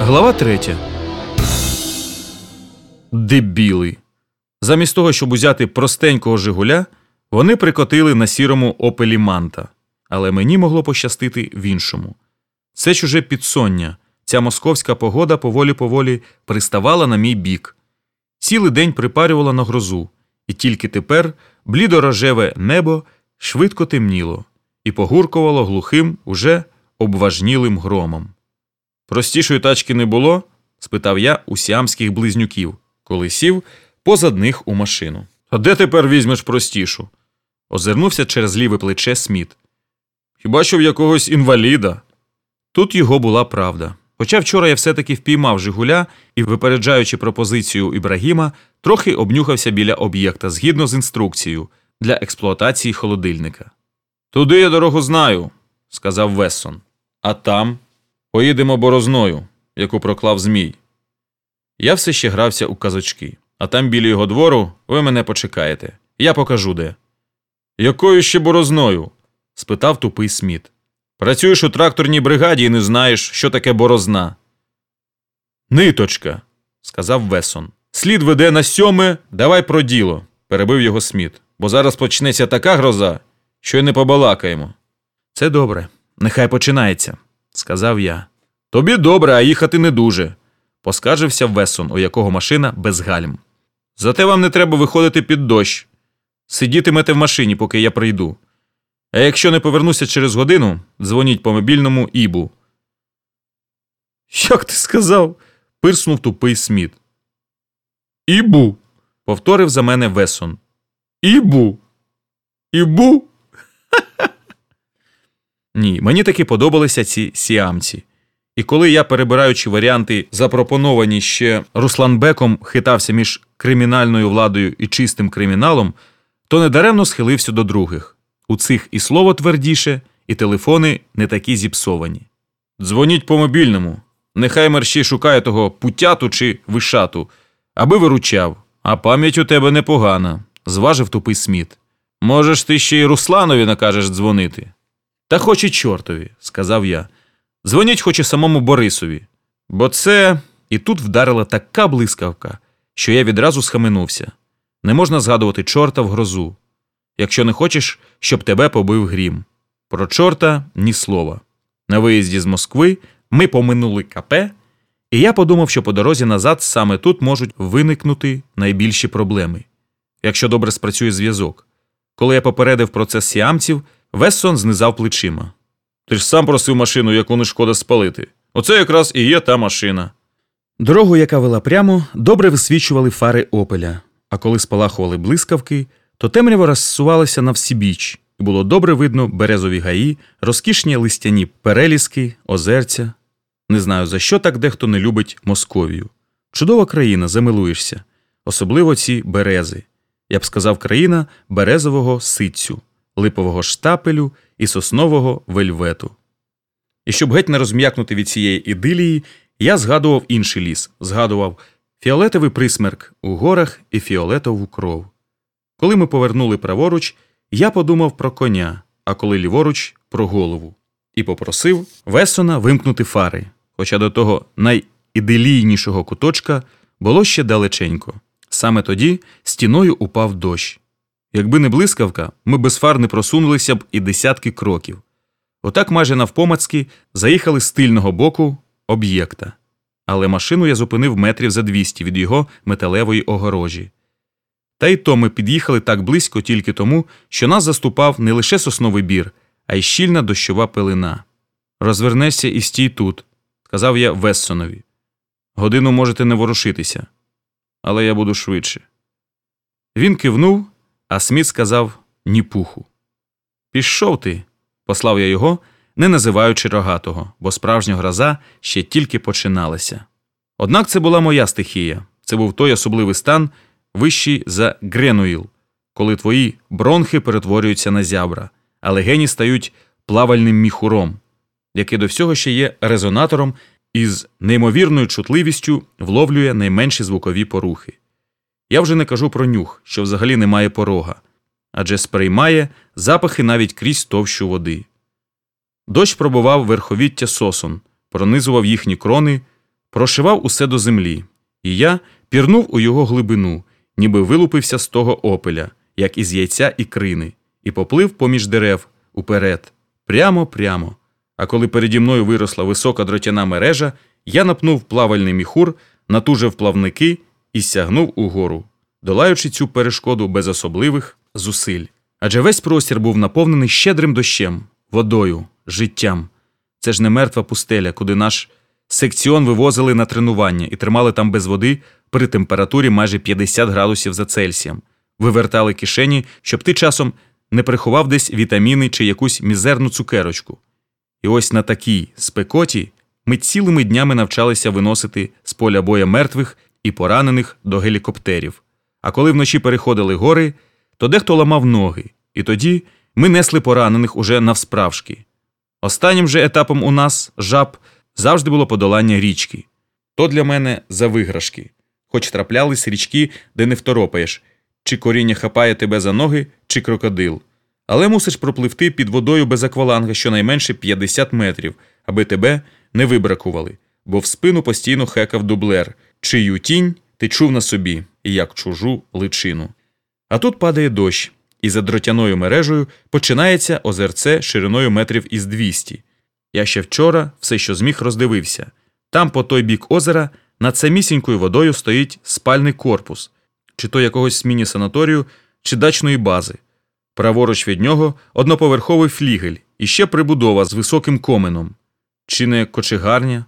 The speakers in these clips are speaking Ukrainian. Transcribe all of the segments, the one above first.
Глава третя. Дебіли. Замість того, щоб узяти простенького Жигуля, вони прикотили на сірому опелі манта. Але мені могло пощастити в іншому. Це чуже підсоння. Ця московська погода поволі-поволі приставала на мій бік. Цілий день припарювала на грозу, і тільки тепер блідорожеве небо швидко темніло і погуркувало глухим, уже обважнілим громом. Простішої тачки не було? спитав я у сіамських близнюків, коли сів позад них у машину. А де тепер візьмеш простішу? озирнувся через ліве плече Сміт. Хіба що в якогось інваліда? Тут його була правда. Хоча вчора я все-таки впіймав Жигуля і, випереджаючи пропозицію Ібрагіма, трохи обнюхався біля об'єкта згідно з інструкцією для експлуатації холодильника. Туди я дорогу знаю, сказав Вессон. А там поїдемо борозною, яку проклав Змій. Я все ще грався у казочки, а там біля його двору ви мене почекаєте. Я покажу де. Якою ще борозною? спитав тупий Сміт. Працюєш у тракторній бригаді і не знаєш, що таке борозна. Ниточка, сказав Весон. Слід веде на сьоме, давай про діло, перебив його Сміт. Бо зараз почнеться така гроза, що й не побалакаємо. Це добре, нехай починається, сказав я. Тобі добре, а їхати не дуже, поскаржився Весон, у якого машина без гальм. Зате вам не треба виходити під дощ. Сидітимете в машині, поки я прийду. А якщо не повернуся через годину, дзвоніть по мобільному Ібу. Як ти сказав? пирснув тупий Сміт. Ібу. повторив за мене Весон. Ібу. Ібу. Ні, мені таки подобалися ці сіамці. І коли я, перебираючи варіанти, запропоновані ще Русланбеком, хитався між кримінальною владою і чистим криміналом, то недаремно схилився до других. У цих і слово твердіше, і телефони не такі зіпсовані. Дзвоніть по мобільному. Нехай мерщій шукає того путяту чи вишату, аби виручав, а пам'ять у тебе непогана, зважив тупий Сміт. Можеш, ти ще й Русланові накажеш дзвонити. Та хоч і чортові, сказав я. Дзвоніть хоч і самому Борисові. Бо це. І тут вдарила така блискавка, що я відразу схаменувся. Не можна згадувати чорта в грозу, якщо не хочеш, щоб тебе побив грім. Про чорта ні слова. На виїзді з Москви ми поминули КП, і я подумав, що по дорозі назад саме тут можуть виникнути найбільші проблеми, якщо добре спрацює зв'язок. Коли я попередив про це сіамців, Вессон знизав плечима. Ти ж сам просив машину, яку не шкода спалити. Оце якраз і є та машина. Дорогу, яка вела прямо, добре висвічували фари опеля, а коли спалахували блискавки, то темрява розсувалася на всібіч, і було добре видно березові гаї, розкішні листяні переліски, озерця. Не знаю, за що так дехто не любить Московію. Чудова країна, замилуєшся, особливо ці берези. Я б сказав, країна березового ситцю, липового штапелю і соснового вельвету. І щоб геть не розм'якнути від цієї ідилії, я згадував інший ліс, згадував фіолетовий присмерк у горах і фіолетову кров. Коли ми повернули праворуч, я подумав про коня, а коли ліворуч про голову, і попросив Весона вимкнути фари, хоча до того найіделійнішого куточка було ще далеченько. Саме тоді стіною упав дощ. Якби не блискавка, ми без фар не просунулися б і десятки кроків. Отак майже навпомацьки заїхали з тильного боку об'єкта. Але машину я зупинив метрів за 200 від його металевої огорожі. Та й то ми під'їхали так близько тільки тому, що нас заступав не лише сосновий бір, а й щільна дощова пилина. Розвернешся і стій тут, сказав я Вессонові. Годину можете не ворушитися, але я буду швидше. Він кивнув, а Сміт сказав ні пуху. Пішов ти, послав я його, не називаючи рогатого, бо справжня гроза ще тільки починалася. Однак це була моя стихія, це був той особливий стан, вищий за Гренуїл, коли твої бронхи перетворюються на зябра, а легені стають плавальним міхуром, який до всього ще є резонатором і з неймовірною чутливістю вловлює найменші звукові порухи. Я вже не кажу про нюх, що взагалі не має порога, адже сприймає запахи навіть крізь товщу води. Дощ пробував верховіття сосон, пронизував їхні крони, прошивав усе до землі, і я пірнув у його глибину, ніби вилупився з того опеля, як із яйця і крини, і поплив поміж дерев уперед, прямо прямо. А коли переді мною виросла висока дротяна мережа, я напнув плавальний міхур, натужив плавники і сягнув угору, долаючи цю перешкоду без особливих зусиль. Адже весь простір був наповнений щедрим дощем, водою, життям. Це ж не мертва пустеля, куди наш секціон вивозили на тренування і тримали там без води при температурі майже 50 градусів за Цельсієм, вивертали кишені, щоб ти часом не приховав десь вітаміни чи якусь мізерну цукерочку. І ось на такій спекоті ми цілими днями навчалися виносити з поля боя мертвих і поранених до гелікоптерів. А коли вночі переходили гори, то дехто ламав ноги, і тоді ми несли поранених уже навсправжки. Останнім же етапом у нас, жаб, завжди було подолання річки. То для мене за виграшки, хоч траплялись річки, де не второпаєш, чи коріння хапає тебе за ноги, чи крокодил. Але мусиш пропливти під водою без акваланга щонайменше 50 метрів, аби тебе не вибракували, бо в спину постійно хекав дублер, чию тінь ти чув на собі, як чужу личину. А тут падає дощ, і за дротяною мережею починається озерце шириною метрів із 200. Я ще вчора все, що зміг, роздивився. Там, по той бік озера, над самісінькою водою стоїть спальний корпус, чи то якогось міні-санаторію, чи дачної бази. Праворуч від нього одноповерховий флігель і ще прибудова з високим коменом, чи не кочегарня,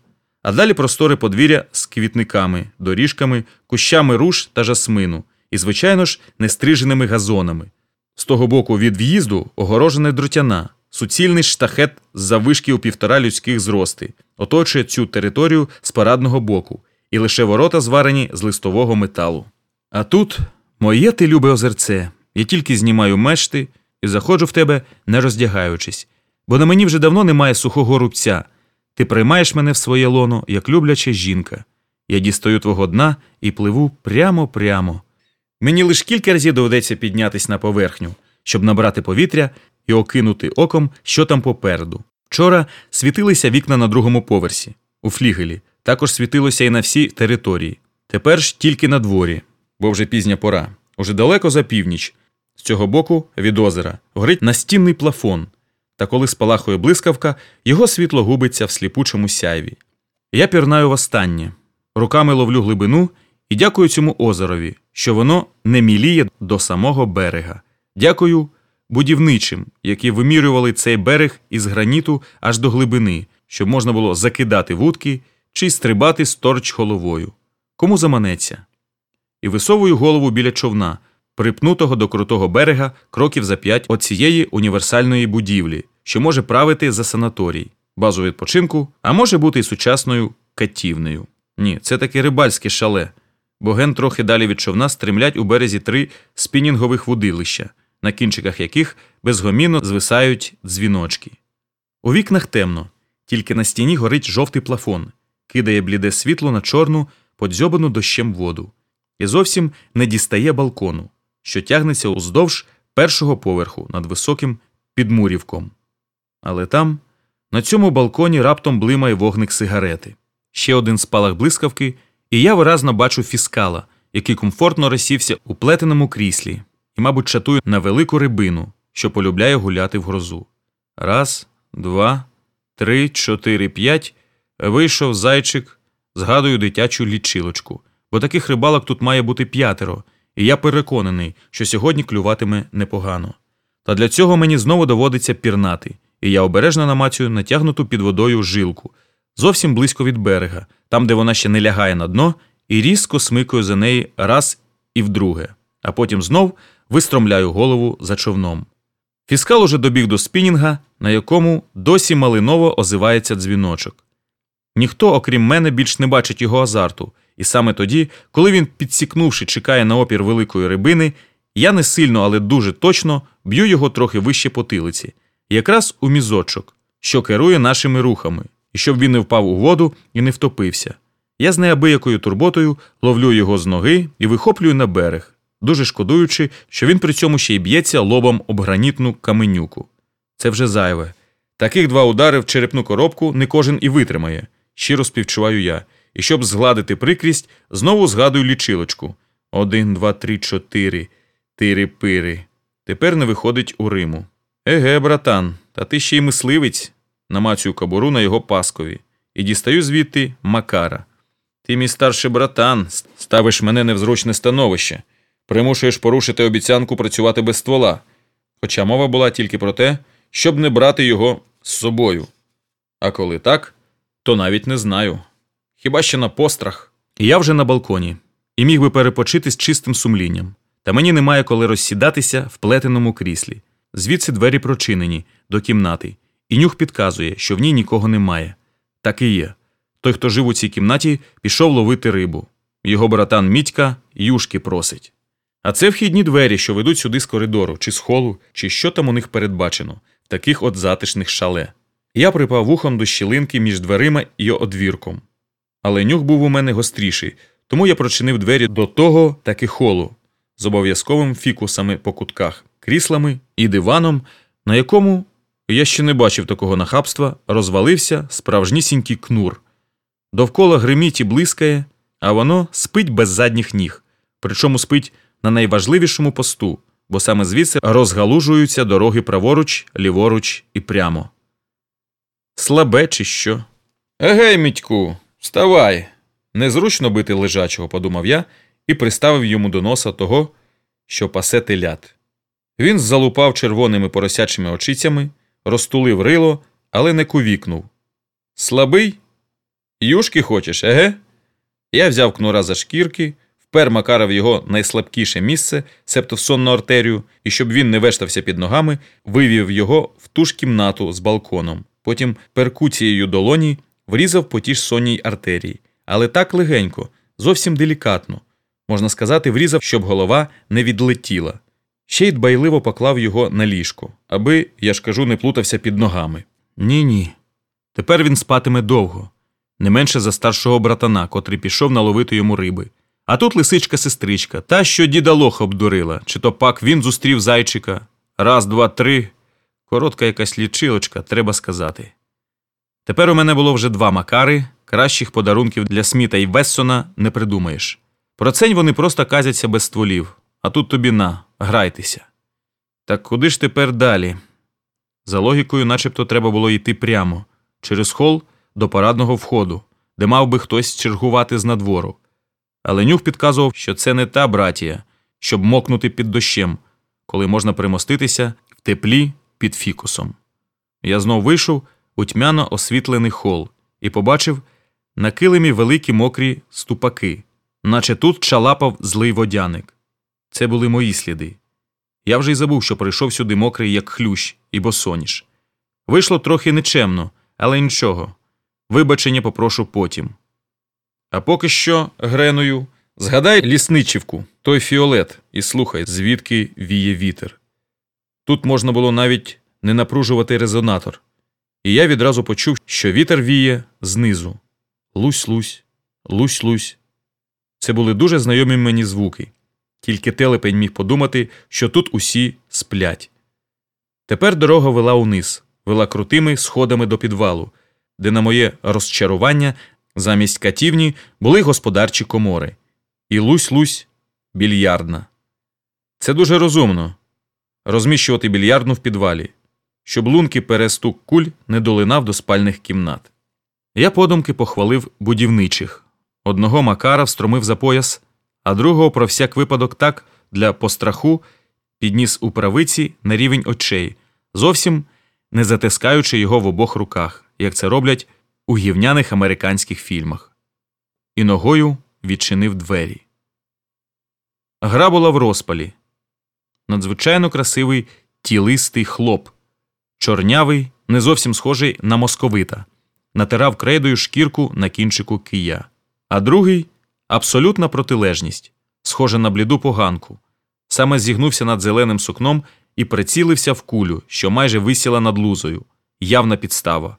а далі просторе подвір'я з квітниками, доріжками, кущами руш та жасмину і, звичайно ж, нестриженими газонами. З того боку від в'їзду огорожена дротяна, суцільний штахет з завишки у півтора людських зрости, оточує цю територію з парадного боку, і лише ворота зварені з листового металу. А тут моє ти любе озерце. Я тільки знімаю мешти і заходжу в тебе, не роздягаючись, бо на мені вже давно немає сухого рубця. Ти приймаєш мене в своє лоно, як любляча жінка. Я дістаю твого дна і пливу прямо-прямо. Мені лише кілька разів доведеться піднятися на поверхню, щоб набрати повітря і окинути оком, що там попереду. Вчора світилися вікна на другому поверсі, у флігелі, також світилося і на всій території. Тепер ж тільки на дворі, бо вже пізня пора, уже далеко за північ. З цього боку від озера горить настінний плафон, та коли спалахує блискавка, його світло губиться в сліпучому сяйві. Я пірнаю востаннє, руками ловлю глибину і дякую цьому озерові, що воно не міліє до самого берега. Дякую будівничим, які вимірювали цей берег із граніту аж до глибини, щоб можна було закидати вудки чи стрибати сторч головою. Кому заманеться? І висовую голову біля човна, припнутого до крутого берега кроків за п'ять от цієї універсальної будівлі, що може правити за санаторій, базу відпочинку, а може бути й сучасною катівнею. Ні, це таке рибальське шале, бо ген трохи далі від човна стремлять у березі три спінінгових водилища, на кінчиках яких безгомінно звисають дзвіночки. У вікнах темно, тільки на стіні горить жовтий плафон, кидає бліде світло на чорну, подзьобану дощем воду, і зовсім не дістає балкону, що тягнеться уздовж першого поверху над високим підмурівком. Але там, на цьому балконі раптом блимає вогник сигарети, ще один спалах блискавки, і я виразно бачу фіскала, який комфортно розсівся у плетеному кріслі і, мабуть, чатує на велику рибину, що полюбляє гуляти в грозу. Раз, два, три, чотири, п'ять. Вийшов зайчик, згадую дитячу лічилочку, бо таких рибалок тут має бути п'ятеро, і я переконаний, що сьогодні клюватиме непогано. Та для цього мені знову доводиться пірнати, і я обережно намацюю натягнуту під водою жилку, зовсім близько від берега, там, де вона ще не лягає на дно, і різко смикаю за неї раз і вдруге, а потім знов вистромляю голову за човном. Фіскал уже добіг до спінінга, на якому досі малиново озивається дзвіночок. Ніхто, окрім мене, більш не бачить його азарту, і саме тоді, коли він, підсікнувши, чекає на опір великої рибини, я не сильно, але дуже точно б'ю його трохи вище потилиці, якраз у мізочок, що керує нашими рухами, і щоб він не впав у воду і не втопився. Я з неабиякою турботою ловлю його з ноги і вихоплюю на берег, дуже шкодуючи, що він при цьому ще й б'ється лобом об гранітну каменюку. Це вже зайве. Таких два удари в черепну коробку не кожен і витримає, щиро співчуваю я, і щоб згладити прикрість, знову згадую лічилочку. Один, два, три, чотири, тири-пири. Тепер не виходить у Риму. Еге, братан, та ти ще й мисливець, намацюю кобуру на його паскові, і дістаю звідти Макара. Ти, мій старший братан, ставиш мене не в зручне становище, примушуєш порушити обіцянку працювати без ствола. Хоча мова була тільки про те, щоб не брати його з собою. А коли так, то навіть не знаю. Хіба що на пострах. І я вже на балконі, і міг би перепочити з чистим сумлінням. Та мені немає коли розсідатися в плетеному кріслі. Звідси двері прочинені до кімнати, і нюх підказує, що в ній нікого немає. Так і є. Той, хто жив у цій кімнаті, пішов ловити рибу. Його братан Мітька юшки просить. А це вхідні двері, що ведуть сюди з коридору, чи з холу, чи що там у них передбачено, таких от затишних шале. Я припав вухом до щілинки між дверима і одвірком. Але нюх був у мене гостріший, тому я прочинив двері до того таки холу з обов'язковим фікусами по кутках, кріслами і диваном, на якому я ще не бачив такого нахабства, розвалився справжнісінький кнур. Довкола гриміть і блискає, а воно спить без задніх ніг, причому спить на найважливішому посту, бо саме звідси розгалужуються дороги праворуч, ліворуч і прямо. Слабе, чи що? Егей, Мітьку, вставай. Незручно бити лежачого, подумав я і приставив йому до носа того, що пасе телят. Він залупав червоними поросячими очицями, розтулив рило, але не кувікнув. Слабий? Юшки хочеш, еге? Я взяв кнура за шкірки, впер Макара в його найслабкіше місце, себто в сонну артерію, і щоб він не вештався під ногами, вивів його в ту ж кімнату з балконом. Потім перкуцією долоні врізав по тій ж сонній артерії, але так легенько, зовсім делікатно. Можна сказати, врізав, щоб голова не відлетіла. Ще й дбайливо поклав його на ліжко, аби, я ж кажу, не плутався під ногами. Ні, ні. Тепер він спатиме довго, не менше за старшого братана, котрий пішов наловити йому риби. А тут лисичка сестричка, та, що діда лоха обдурила, чи то пак він зустрів зайчика. Раз, два, три. Коротка якась лічилочка, треба сказати. Тепер у мене було вже два макари, кращих подарунків для Сміта і Вессона не придумаєш. Про цень вони просто казяться без стволів, а тут тобі на, грайтеся. Так куди ж тепер далі? За логікою, начебто, треба було йти прямо, через хол до парадного входу, де мав би хтось чергувати з надвору. Але нюх підказував, що це не та братія, щоб мокнути під дощем, коли можна примоститися в теплі під фікусом. Я знов вийшов у тьмяно освітлений хол і побачив на килимі великі мокрі ступаки, наче тут чалапав злий водяник. Це були мої сліди. Я вже й забув, що прийшов сюди мокрий, як хлющ, і босоніж. Вийшло трохи нечемно, але нічого. Вибачення попрошу потім. А поки що, Греною, згадай лісничівку, той фіолет, і слухай, звідки віє вітер. Тут можна було навіть не напружувати резонатор, і я відразу почув, що вітер віє знизу. Лусь-лусь, лусь-лусь. Це були дуже знайомі мені звуки, тільки телепень міг подумати, що тут усі сплять. Тепер дорога вела униз, вела крутими сходами до підвалу, де, на моє розчарування, замість катівні були господарчі комори. І лусь-лусь більярдна. Це дуже розумно розміщувати більярдну в підвалі, щоб лунки перестук куль не долинав до спальних кімнат. Я подумки похвалив будівничих. Одного Макара встромив за пояс, а другого про всяк випадок так для постраху підніс у правиці на рівень очей, зовсім не затискаючи його в обох руках, як це роблять у гівняних американських фільмах. І ногою відчинив двері. Гра була в розпалі. Надзвичайно красивий тілистий хлоп, чорнявий, не зовсім схожий на московита, натирав крейдою шкірку на кінчику кия, а другий абсолютна протилежність, схожа на бліду поганку, саме зігнувся над зеленим сукном і прицілився в кулю, що майже висіла над лузою, явна підстава.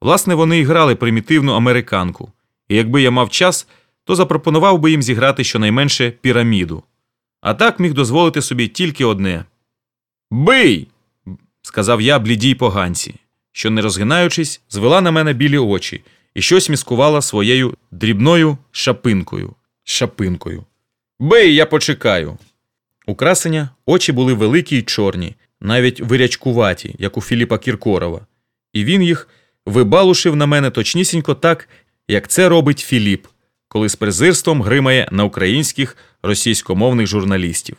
Власне, вони і грали примітивну американку, і якби я мав час, то запропонував би їм зіграти щонайменше піраміду. А так міг дозволити собі тільки одне. Бий! Сказав я блідій поганці, що, не розгинаючись, звела на мене білі очі і щось міскувала своєю дрібною шапинкою. Шапинкою. Бей, я почекаю. У очі були великі й чорні, навіть вирячкуваті, як у Філіпа Кіркорова, і він їх вибалушив на мене точнісінько так, як це робить Філіп, коли з презирством гримає на українських російськомовних журналістів.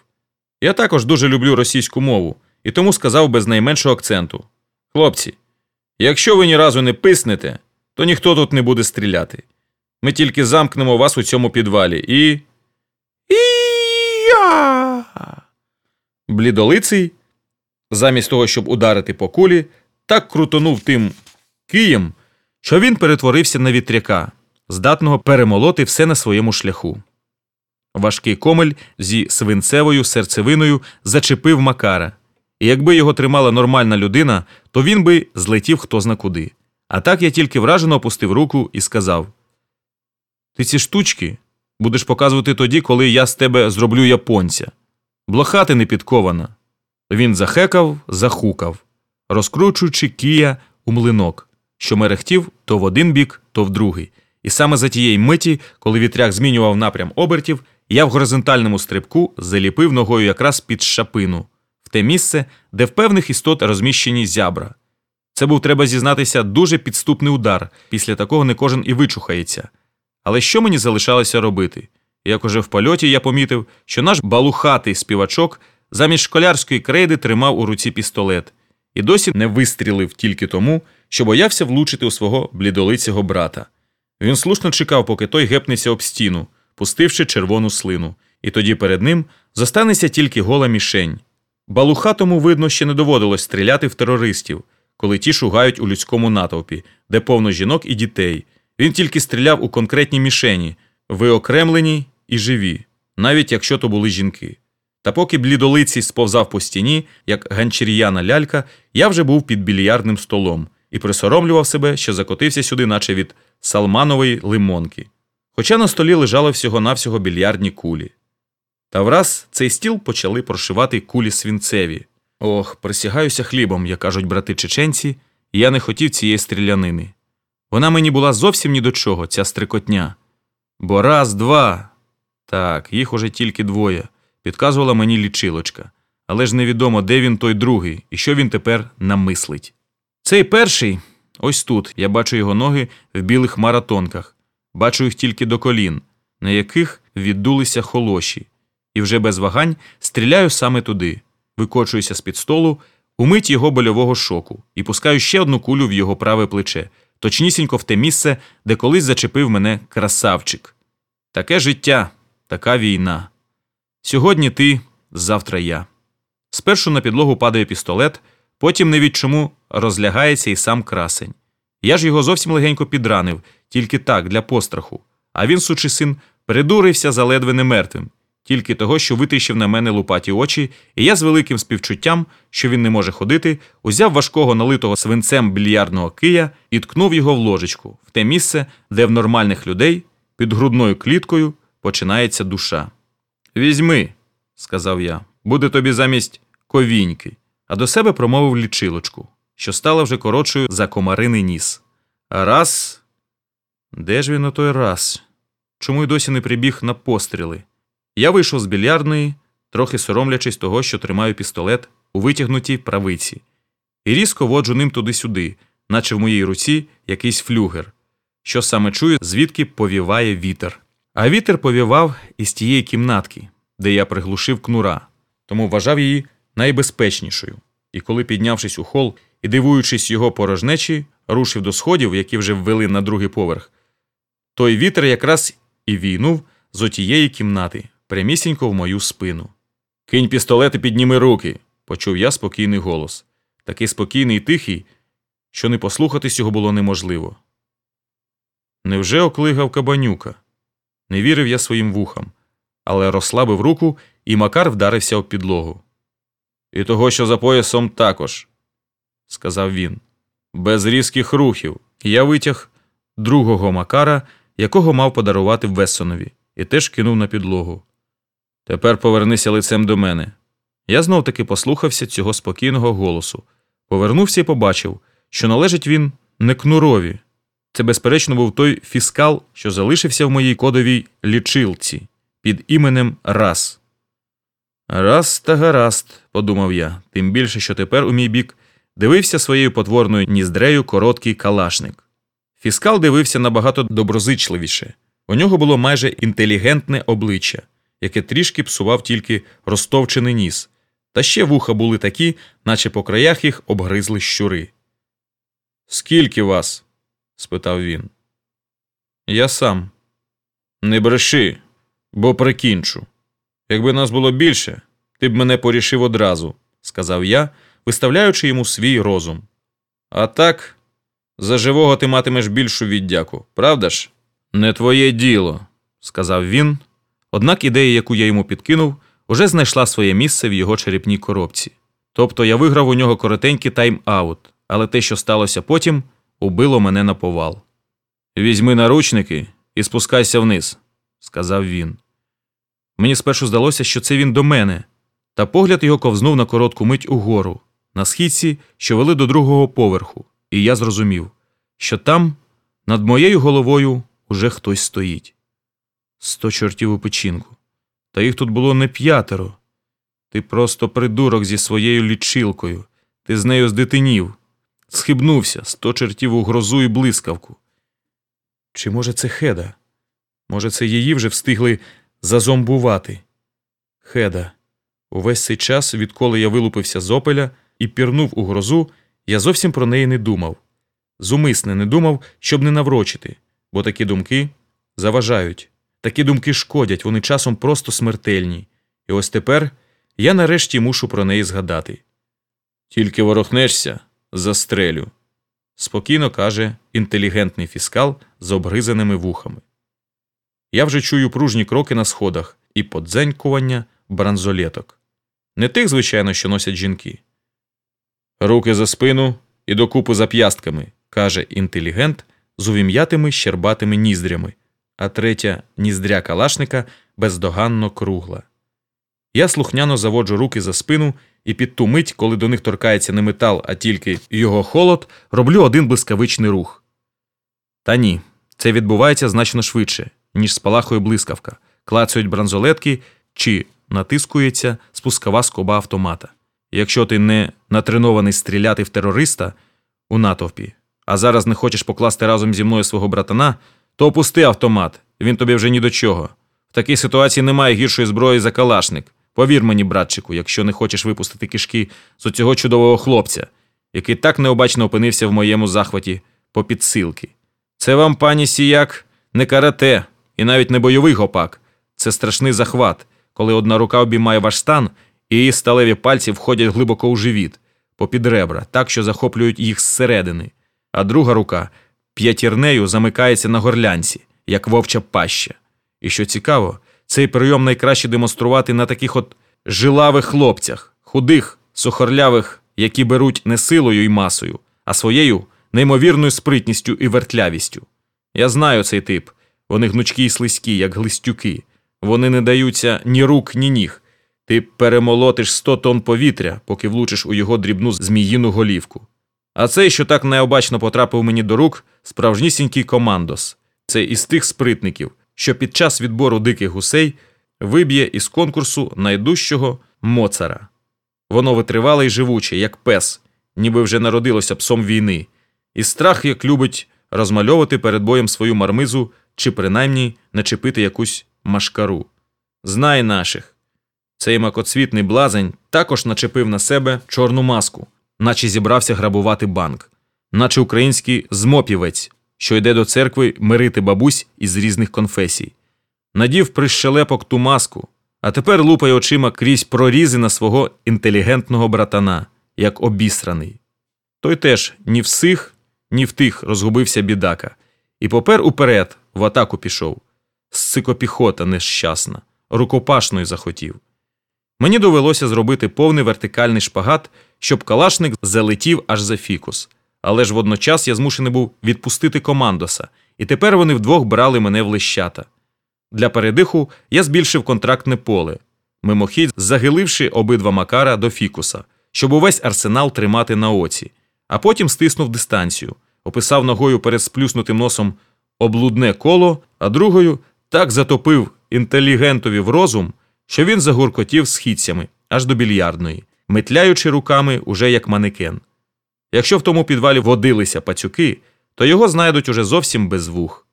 Я також дуже люблю російську мову і тому сказав без найменшого акценту: Хлопці, якщо ви ні разу не писнете, то ніхто тут не буде стріляти. Ми тільки замкнемо вас у цьому підвалі і. І-я! Блідолиций, замість того, щоб ударити по кулі, так крутонув тим києм, що він перетворився на вітряка, здатного перемолоти все на своєму шляху. Важкий комель зі свинцевою серцевиною зачепив Макара, і якби його тримала нормальна людина, то він би злетів хто зна куди. А так я тільки вражено опустив руку і сказав: Ти ці штучки будеш показувати тоді, коли я з тебе зроблю японця. Блохати не підкована. Він захекав, захукав, розкручуючи кія у млинок, що мерехтів то в один бік, то в другий. І саме за тієї миті, коли вітряк змінював напрям обертів, я в горизонтальному стрибку заліпив ногою якраз під шапину, те місце, де в певних істот розміщені зябра. Це був, треба зізнатися, дуже підступний удар, після такого не кожен і вичухається. Але що мені залишалося робити? Як уже в польоті я помітив, що наш балухатий співачок замість школярської крейди тримав у руці пістолет і досі не вистрілив тільки тому, що боявся влучити у свого блідолицього брата. Він слушно чекав, поки той гепнеться об стіну, пустивши червону слину, і тоді перед ним зостанеться тільки гола мішень. Балухатому, видно, ще не доводилось стріляти в терористів, коли ті шугають у людському натовпі, де повно жінок і дітей. Він тільки стріляв у конкретні мішені, виокремлені і живі, навіть якщо то були жінки. Та поки блідолицій сповзав по стіні, як ганчір'яна лялька, я вже був під більярдним столом і присоромлював себе, що закотився сюди, наче від салманової лимонки. Хоча на столі лежало всього-навсього більярдні кулі. Та враз цей стіл почали прошивати кулі свінцеві. Ох, присягаюся хлібом, як кажуть брати чеченці, і я не хотів цієї стрілянини. Вона мені була зовсім ні до чого, ця стрикотня. Бо раз, два. Так, їх уже тільки двоє, підказувала мені лічилочка. Але ж невідомо, де він той другий і що він тепер намислить. Цей перший, ось тут, я бачу його ноги в білих маратонках, бачу їх тільки до колін, на яких віддулися холоші, і вже без вагань стріляю саме туди, викочуюся з-під столу, умить його больового шоку і пускаю ще одну кулю в його праве плече, точнісінько в те місце, де колись зачепив мене красавчик. Таке життя, така війна. Сьогодні ти, завтра я. Спершу на підлогу падає пістолет, потім не від чому розлягається і сам красень. Я ж його зовсім легенько підранив, тільки так, для постраху. А він, сучий син, придурився заледве не мертвим, тільки того, що витріщив на мене лупаті очі, і я з великим співчуттям, що він не може ходити, узяв важкого налитого свинцем більярдного кия і ткнув його в ложечку, в те місце, де в нормальних людей під грудною кліткою починається душа. Візьми, сказав я, буде тобі замість ковіньки, а до себе промовив лічилочку, що стала вже коротшою за комариний ніс. Раз. Де ж він на той раз? Чому й досі не прибіг на постріли? Я вийшов з більярдної, трохи соромлячись того, що тримаю пістолет у витягнутій правиці, і різко воджу ним туди-сюди, наче в моїй руці якийсь флюгер, що саме чую, звідки повіває вітер. А вітер повівав із тієї кімнатки, де я приглушив кнура, тому вважав її найбезпечнішою. І коли, піднявшись у хол і дивуючись його порожнечі, рушив до сходів, які вже ввели на другий поверх, той вітер якраз і війнув з отієї кімнати, прямісінько в мою спину. Кинь пістолет і підніми руки, почув я спокійний голос, такий спокійний і тихий, що не послухатись його було неможливо. Невже оклигав кабанюка? Не вірив я своїм вухам, але розслабив руку, і Макар вдарився об підлогу. І того, що за поясом також, сказав він, без різких рухів. Я витяг другого Макара, якого мав подарувати Вессонові, і теж кинув на підлогу. Тепер повернися лицем до мене. Я знов таки послухався цього спокійного голосу, повернувся і побачив, що належить він не кнурові, Це, безперечно, був той фіскал, що залишився в моїй кодовій лічилці під іменем Раз. Раз та гаразд, подумав я, тим більше, що тепер у мій бік дивився своєю потворною ніздрею короткий калашник. Фіскал дивився набагато доброзичливіше. У нього було майже інтелігентне обличчя, яке трішки псував тільки розтовчений ніс, та ще вуха були такі, наче по краях їх обгризли щури. Скільки вас? спитав він. Я сам. Не бреши, бо прикінчу. Якби нас було більше, ти б мене порішив одразу, сказав я, виставляючи йому свій розум. А так, за живого ти матимеш більшу віддяку, правда ж? Не твоє діло, сказав він. Однак ідея, яку я йому підкинув, уже знайшла своє місце в його черепній коробці. Тобто я виграв у нього коротенький тайм-аут, але те, що сталося потім, убило мене на повал. Візьми наручники і спускайся вниз, сказав він. Мені спершу здалося, що це він до мене, та погляд його ковзнув на коротку мить угору, на східці, що вели до другого поверху, і я зрозумів, що там, над моєю головою, уже хтось стоїть. Сто чортів у печінку. Та їх тут було не п'ятеро. Ти просто придурок зі своєю лічилкою, ти з нею здитинів, схибнувся, сто чертів у грозу і блискавку. Чи може це Хеда? Може, це її вже встигли зазомбувати? Хеда. Увесь цей час, відколи я вилупився з опеля і пірнув у грозу, я зовсім про неї не думав. Зумисне не думав, щоб не наврочити, бо такі думки заважають. Такі думки шкодять, вони часом просто смертельні. І ось тепер я нарешті мушу про неї згадати. Тільки ворохнешся, застрелю, спокійно каже інтелігентний фіскал з обгризаними вухами. Я вже чую пружні кроки на сходах і подзенькування бранзолеток. Не тих, звичайно, що носять жінки. Руки за спину і докупи за п'ястками, каже інтелігент з увім'ятими щербатими ніздрями, а третя ніздря калашника бездоганно кругла. Я слухняно заводжу руки за спину і під ту мить, коли до них торкається не метал, а тільки його холод, роблю один блискавичний рух. Та ні, це відбувається значно швидше, ніж спалахує блискавка, клацають бранзолетки чи натискується спускова скоба автомата. Якщо ти не натренований стріляти в терориста у натовпі, а зараз не хочеш покласти разом зі мною свого братана, то опусти автомат, він тобі вже ні до чого. В такій ситуації немає гіршої зброї за калашник. Повір мені, братчику, якщо не хочеш випустити кишки з оцього чудового хлопця, який так необачно опинився в моєму захваті по підсилки. Це вам, пані сіяк, не карате і навіть не бойовий гопак. Це страшний захват, коли одна рука обіймає ваш стан, і її сталеві пальці входять глибоко у живіт, попід ребра, так що захоплюють їх зсередини, а друга рука п'ятірнею замикається на горлянці, як вовча паща. І що цікаво, цей прийом найкраще демонструвати на таких от жилавих хлопцях, худих, сухорлявих, які беруть не силою і масою, а своєю неймовірною спритністю і вертлявістю. Я знаю цей тип. Вони гнучкі й слизькі, як глистюки. Вони не даються ні рук, ні ніг. Ти перемолотиш сто тонн повітря, поки влучиш у його дрібну зміїну голівку. А цей, що так необачно потрапив мені до рук, справжнісінький командос. Це із тих спритників, що під час відбору диких гусей виб'є із конкурсу найдужчого моцара. Воно витривале й живуче, як пес, ніби вже народилося псом війни, і страх як любить розмальовувати перед боєм свою мармизу чи принаймні начепити якусь машкару. Знай наших. Цей макоцвітний блазень також начепив на себе чорну маску, наче зібрався грабувати банк, наче український змопівець, що йде до церкви мирити бабусь із різних конфесій. Надів прищелепок ту маску, а тепер лупає очима крізь прорізи на свого інтелігентного братана, як обісраний. Той теж ні в сих, ні в тих розгубився бідака, і попер уперед в атаку пішов. Сцикопіхота нещасна, рукопашною захотів. Мені довелося зробити повний вертикальний шпагат, щоб калашник залетів аж за фікус. Але ж водночас я змушений був відпустити командоса, і тепер вони вдвох брали мене в лищата. Для передиху я збільшив контрактне поле, мимохідь загиливши обидва макара до фікуса, щоб увесь арсенал тримати на оці, а потім стиснув дистанцію, описав ногою перед сплюснутим носом облудне коло, а другою так затопив інтелігентові в розум, що він загуркотів східцями аж до більярдної, метляючи руками уже як манекен. Якщо в тому підвалі водилися пацюки, то його знайдуть уже зовсім без вух.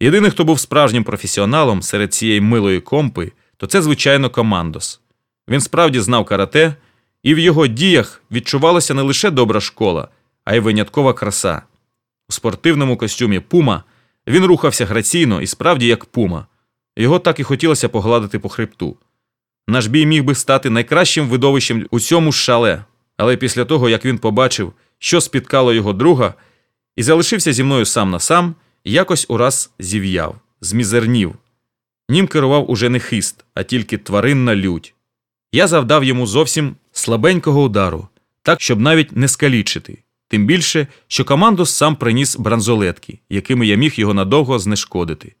Єдиний, хто був справжнім професіоналом серед цієї милої компи, то це, звичайно, командос. Він справді знав карате, і в його діях відчувалася не лише добра школа, а й виняткова краса. У спортивному костюмі пума він рухався граційно і справді як пума. Його так і хотілося погладити по хребту. Наш бій міг би стати найкращим видовищем у цьому шале, але після того, як він побачив, що спіткало його друга, і залишився зі мною сам на сам, якось ураз зів'яв, змізернів. Нім керував уже не хист, а тільки тваринна лють. Я завдав йому зовсім слабенького удару, так, щоб навіть не скалічити. Тим більше, що командос сам приніс бранзолетки, якими я міг його надовго знешкодити.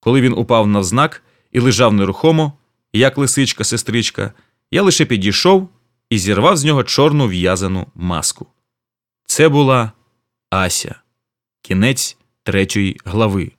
Коли він упав навзнак і лежав нерухомо, як лисичка сестричка, я лише підійшов і зірвав з нього чорну в'язану маску. Це була Ася. Кінець третьої глави.